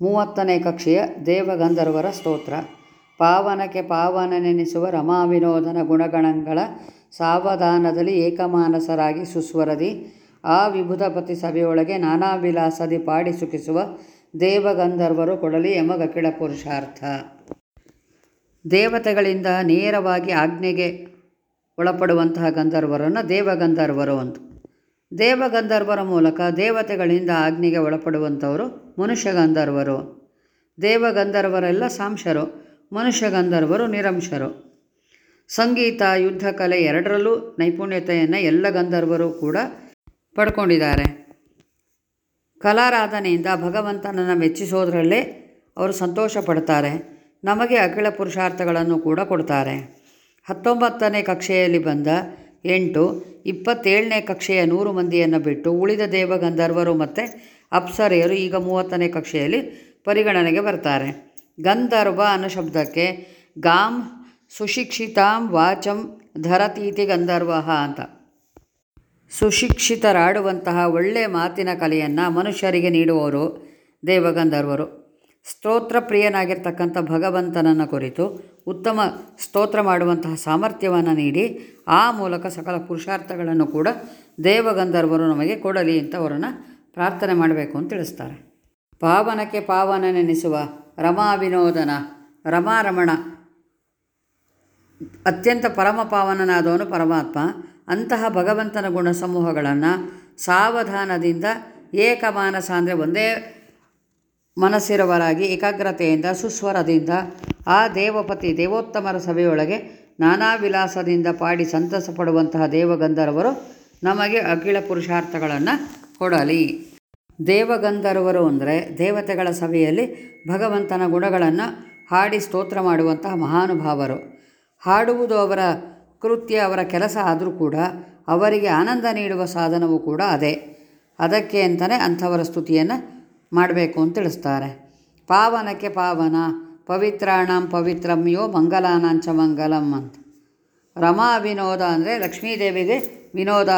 ಮೂವತ್ತನೇ ಕಕ್ಷೆಯ ದೇವಗಂಧರ್ವರ ಸ್ತೋತ್ರ. ಪಾವನಕ್ಕೆ ಪಾವನನೆನಿಸುವ ರಮಾವಿನೋದನ ಗುಣಗಣಗಳ ಸಾವಧಾನದಲ್ಲಿ ಏಕಮಾನಸರಾಗಿ ಸುಸ್ವರದಿ, ಆ ವಿಭುಧಪತಿ ಸಭೆಯೊಳಗೆ ನಾನಾ ವಿಲಾಸದಿ ಪಾಡಿ ಸುಖಿಸುವ ದೇವಗಂಧರ್ವರು ಕೊಡಲಿ ಯಮಗಕಿಳ ಪುರುಷಾರ್ಥ. ದೇವತೆಗಳಿಂದ ನೇರವಾಗಿ ಆಜ್ಞೆಗೆ ಒಳಪಡುವಂತಹ ಗಂಧರ್ವರನ್ನು ದೇವಗಂಧರ್ವರು ಅಂತ. ದೇವಗಂಧರ್ವರ ಮೂಲಕ ದೇವತೆಗಳಿಂದ ಆಜ್ಞೆಗೆ ಒಳಪಡುವಂಥವರು ಮನುಷ್ಯ ಗಂಧರ್ವರು ದೇವಗಂಧರ್ವರೆಲ್ಲ ಸಾಂಶರು ಮನುಷ್ಯ ಗಂಧರ್ವರು ನಿರಂಶರು. ಸಂಗೀತ, ಯುದ್ಧ, ಕಲೆ ಎರಡರಲ್ಲೂ ನೈಪುಣ್ಯತೆಯನ್ನು ಎಲ್ಲ ಗಂಧರ್ವರು ಕೂಡ ಪಡ್ಕೊಂಡಿದ್ದಾರೆ. ಕಲಾರಾಧನೆಯಿಂದ ಭಗವಂತನನ್ನು ಮೆಚ್ಚಿಸೋದ್ರಲ್ಲೇ ಅವರು ಸಂತೋಷ ಪಡ್ತಾರೆ. ನಮಗೆ ಅಖಿಳ ಪುರುಷಾರ್ಥಗಳನ್ನು ಕೂಡ ಕೊಡ್ತಾರೆ. ಹತ್ತೊಂಬತ್ತನೇ ಕಕ್ಷೆಯಲ್ಲಿ ಬಂದ ಎಂಟು, ಇಪ್ಪತ್ತೇಳನೇ ಕಕ್ಷೆಯ ನೂರು ಮಂದಿಯನ್ನು ಬಿಟ್ಟು ಉಳಿದ ದೇವಗಂಧರ್ವರು ಮತ್ತು ಅಪ್ಸರೆಯರು ಈಗ ಮೂವತ್ತನೇ ಕಕ್ಷೆಯಲ್ಲಿ ಪರಿಗಣನೆಗೆ ಬರ್ತಾರೆ. ಗಂಧರ್ವ ಅನ್ನೋ ಶಬ್ದಕ್ಕೆ ಗಾಂ ಸುಶಿಕ್ಷಿತಾಂ ವಾಚಂ ಧರತೀತಿ ಗಂಧರ್ವ ಅಂತ. ಸುಶಿಕ್ಷಿತರಾಡುವಂತಹ ಒಳ್ಳೆಯ ಮಾತಿನ ಕಲೆಯನ್ನು ಮನುಷ್ಯರಿಗೆ ನೀಡುವವರು ದೇವಗಂಧರ್ವರು. ಸ್ತೋತ್ರ ಪ್ರಿಯನಾಗಿರ್ತಕ್ಕಂಥ ಭಗವಂತನನ್ನು ಕುರಿತು ಉತ್ತಮ ಸ್ತೋತ್ರ ಮಾಡುವಂತಹ ಸಾಮರ್ಥ್ಯವನ್ನು ನೀಡಿ ಆ ಮೂಲಕ ಸಕಲ ಪುರುಷಾರ್ಥಗಳನ್ನು ಕೂಡ ದೇವಗಂಧರ್ವರು ನಮಗೆ ಕೊಡಲಿ ಅಂತ ಅವರನ್ನು ಪ್ರಾರ್ಥನೆ ಮಾಡಬೇಕು ಅಂತ ತಿಳಿಸ್ತಾರೆ. ಪಾವನಕ್ಕೆ ಪಾವನನೆನಿಸುವ ರಮಾ ವಿನೋದನ ರಮಾರಮಣ. ಅತ್ಯಂತ ಪರಮ ಪಾವನನಾದವನು ಪರಮಾತ್ಮ. ಅಂತಹ ಭಗವಂತನ ಗುಣ ಸಮೂಹಗಳನ್ನು ಸಾವಧಾನದಿಂದ ಏಕಮಾನಸ ಅಂದರೆ ಒಂದೇ ಮನಸ್ಸಿರುವರಾಗಿ, ಏಕಾಗ್ರತೆಯಿಂದ, ಸುಸ್ವರದಿಂದ ಆ ದೇವಪತಿ ದೇವೋತ್ತಮರ ಸಭೆಯೊಳಗೆ ನಾನಾ ವಿಲಾಸದಿಂದ ಪಾಡಿ ಸಂತಸ ಪಡುವಂತಹ ದೇವಗಂಧರ್ವರು ನಮಗೆ ಅಖಿಳ ಪುರುಷಾರ್ಥಗಳನ್ನು ಕೊಡಲಿ. ದೇವಗಂಧರ್ವರು ಅಂದರೆ ದೇವತೆಗಳ ಸಭೆಯಲ್ಲಿ ಭಗವಂತನ ಗುಣಗಳನ್ನು ಹಾಡಿ ಸ್ತೋತ್ರ ಮಾಡುವಂತಹ ಮಹಾನುಭಾವರು. ಹಾಡುವುದು ಅವರ ಕೃತ್ಯ, ಅವರ ಕೆಲಸ ಆದರೂ ಕೂಡ ಅವರಿಗೆ ಆನಂದ ನೀಡುವ ಸಾಧನವೂ ಕೂಡ ಅದೇ. ಅದಕ್ಕೆ ಅಂತಲೇ ಅಂಥವರ ಸ್ತುತಿಯನ್ನು ಮಾಡಬೇಕು ಅಂತ ತಿಳಿಸ್ತಾರೆ. ಪಾವನಕ್ಕೆ ಪಾವನ, ಪವಿತ್ರಾಣಂ ಪವಿತ್ರಮ್ಯೋ ಮಂಗಲಾನಾಂಚ ಮಂಗಲಂ ಅಂತ. ರಮಾ ವಿನೋದ ಅಂದರೆ ಲಕ್ಷ್ಮೀದೇವಿಗೆ ವಿನೋದ,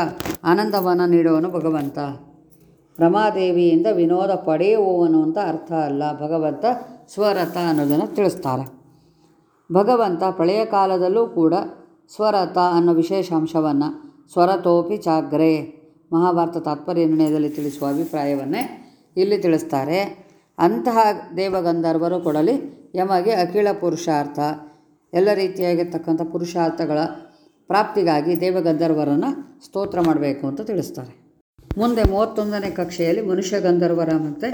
ಆನಂದವನ್ನು ನೀಡುವನು ಭಗವಂತ. ರಮಾದೇವಿಯಿಂದ ವಿನೋದ ಪಡೆಯುವವನು ಅಂತ ಅರ್ಥ ಅಲ್ಲ, ಭಗವಂತ ಸ್ವರಥ ಅನ್ನೋದನ್ನು ತಿಳಿಸ್ತಾರೆ. ಭಗವಂತ ಪಳೆಯ ಕಾಲದಲ್ಲೂ ಕೂಡ ಸ್ವರಥ ಅನ್ನೋ ವಿಶೇಷಾಂಶವನ್ನು ಸ್ವರತೋಪಿ ಚಾಗ್ರೆ ಮಹಾಭಾರತ ತಾತ್ಪರ್ಯ ನಿರ್ಣಯದಲ್ಲಿ ತಿಳಿಸುವ ಅಭಿಪ್ರಾಯವನ್ನೇ ಇಲ್ಲಿ ತಿಳಿಸ್ತಾರೆ, ಅಂತಹ ದೇವಗಂಧರ್ವರು ಕೊಡಲಿ ಯಮಗೆ ಅಖಿಲ ಪುರುಷಾರ್ಥ, ಎಲ್ಲ ರೀತಿಯಾಗಿರ್ತಕ್ಕಂಥ ಪುರುಷಾರ್ಥಗಳ ಪ್ರಾಪ್ತಿಗಾಗಿ ದೇವಗಂಧರ್ವರನ್ನು ಸ್ತೋತ್ರ ಮಾಡಬೇಕು ಅಂತ ತಿಳಿಸ್ತಾರೆ. ಮುಂದೆ ಮೂವತ್ತೊಂದನೇ ಕಕ್ಷೆಯಲ್ಲಿ ಮನುಷ್ಯ ಗಂಧರ್ವರ ಮತ್ತು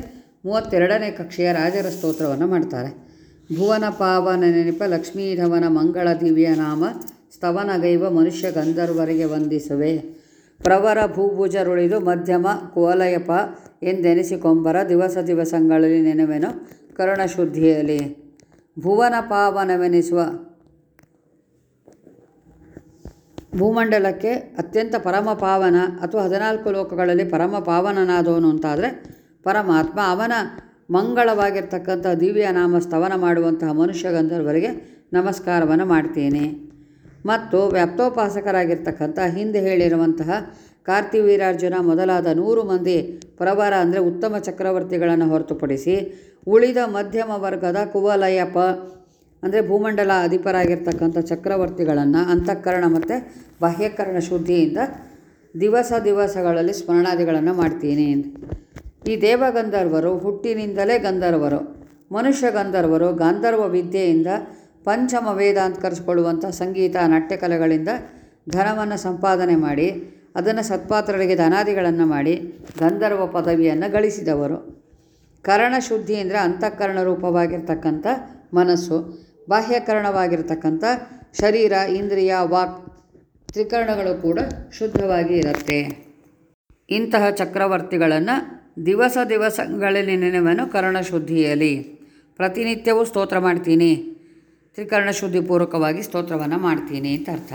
ಮೂವತ್ತೆರಡನೇ ಕಕ್ಷೆಯ ರಾಜರ ಸ್ತೋತ್ರವನ್ನು ಮಾಡ್ತಾರೆ. ಭುವನ ಪಾವನ ನೆನಪ ಲಕ್ಷ್ಮೀಧವನ ಮಂಗಳ ದಿವ್ಯ ನಾಮ ಸ್ತವನಗೈವ ಮನುಷ್ಯ ಗಂಧರ್ವರಿಗೆ ವಂದಿಸುವೆ. ಪ್ರವರ ಭೂಭುಜರುಳಿದು ಮಧ್ಯಮ ಕೋಲಯಪ ಎಂದೆನಿಸಿಕೊಂಬರ ದಿವಸ ದಿವಸಗಳಲ್ಲಿ ನೆನವೆನು ಕರುಣಶುದ್ಧಿಯಲ್ಲಿ. ಭುವನ ಪಾವನವೆನಿಸುವ ಭೂಮಂಡಲಕ್ಕೆ ಅತ್ಯಂತ ಪರಮ ಪಾವನ ಅಥವಾ ಹದಿನಾಲ್ಕು ಲೋಕಗಳಲ್ಲಿ ಪರಮ ಪಾವನನಾದವನು ಅಂತಾದರೆ ಪರಮಾತ್ಮ. ಅವನ ಮಂಗಳವಾಗಿರ್ತಕ್ಕಂಥ ದಿವ್ಯ ನಾಮ ಸ್ತವನ ಮಾಡುವಂತಹ ಮನುಷ್ಯ ಗಂಧರ್ವರಿಗೆ ನಮಸ್ಕಾರವನ್ನು ಮಾಡ್ತೀನಿ. ಮತ್ತು ವ್ಯಾಪ್ತೋಪಾಸಕರಾಗಿರ್ತಕ್ಕಂಥ ಹಿಂದೆ ಹೇಳಿರುವಂತಹ ಕಾರ್ತಿವೀರಾರ್ಜುನ ಮೊದಲಾದ ನೂರು ಮಂದಿ ಪ್ರವರ ಅಂದರೆ ಉತ್ತಮ ಚಕ್ರವರ್ತಿಗಳನ್ನು ಹೊರತುಪಡಿಸಿ ಉಳಿದ ಮಧ್ಯಮ ವರ್ಗದ ಕುವಲಯಪ ಅಂದರೆ ಭೂಮಂಡಲ ಅಧಿಪರಾಗಿರ್ತಕ್ಕಂಥ ಚಕ್ರವರ್ತಿಗಳನ್ನು ಅಂತಃಕರಣ ಮತ್ತು ಬಾಹ್ಯಕರಣ ಶುದ್ಧಿಯಿಂದ ದಿವಸ ದಿವಸಗಳಲ್ಲಿ ಸ್ಮರಣಾದಿಗಳನ್ನು ಮಾಡ್ತೀನಿ ಈ ದೇವಗಂಧರ್ವರು ಹುಟ್ಟಿನಿಂದಲೇ ಗಂಧರ್ವರು, ಮನುಷ್ಯ ಗಂಧರ್ವರು ಗಾಂಧರ್ವ ವಿದ್ಯೆಯಿಂದ ಪಂಚಮ ವೇದ ಅಂತ ಕರೆಸ್ಕೊಳ್ಳುವಂಥ ಸಂಗೀತ, ನಾಟ್ಯಕಲೆಗಳಿಂದ ಧನವನ್ನು ಸಂಪಾದನೆ ಮಾಡಿ, ಅದನ್ನು ಸತ್ಪಾತ್ರರಿಗೆ ಧನಾದಿಗಳನ್ನು ಮಾಡಿ, ಗಂಧರ್ವ ಪದವಿಯನ್ನು ಗಳಿಸಿದವರು. ಕರಣ ಶುದ್ಧಿ ಅಂದರೆ ಅಂತಃಕರಣ ರೂಪವಾಗಿರ್ತಕ್ಕಂಥ ಮನಸ್ಸು, ಬಾಹ್ಯಕರಣವಾಗಿರ್ತಕ್ಕಂಥ ಶರೀರ, ಇಂದ್ರಿಯ, ವಾಕ್ ತ್ರಿಕರಣಗಳು ಕೂಡ ಶುದ್ಧವಾಗಿ ಇರುತ್ತೆ. ಇಂತಹ ಚಕ್ರವರ್ತಿಗಳನ್ನು ದಿವಸ ದಿವಸಗಳಲ್ಲಿ ನೆನೆವನು ಕರ್ಣಶುದ್ಧಿಯಲ್ಲಿ ಪ್ರತಿನಿತ್ಯವೂ ಸ್ತೋತ್ರ ಮಾಡ್ತೀನಿ. ತ್ರಿಕರಣ ಶುದ್ಧಿಪೂರ್ವಕವಾಗಿ ಸ್ತೋತ್ರವನ್ನು ಮಾಡ್ತೀನಿ ಅಂತ ಅರ್ಥ.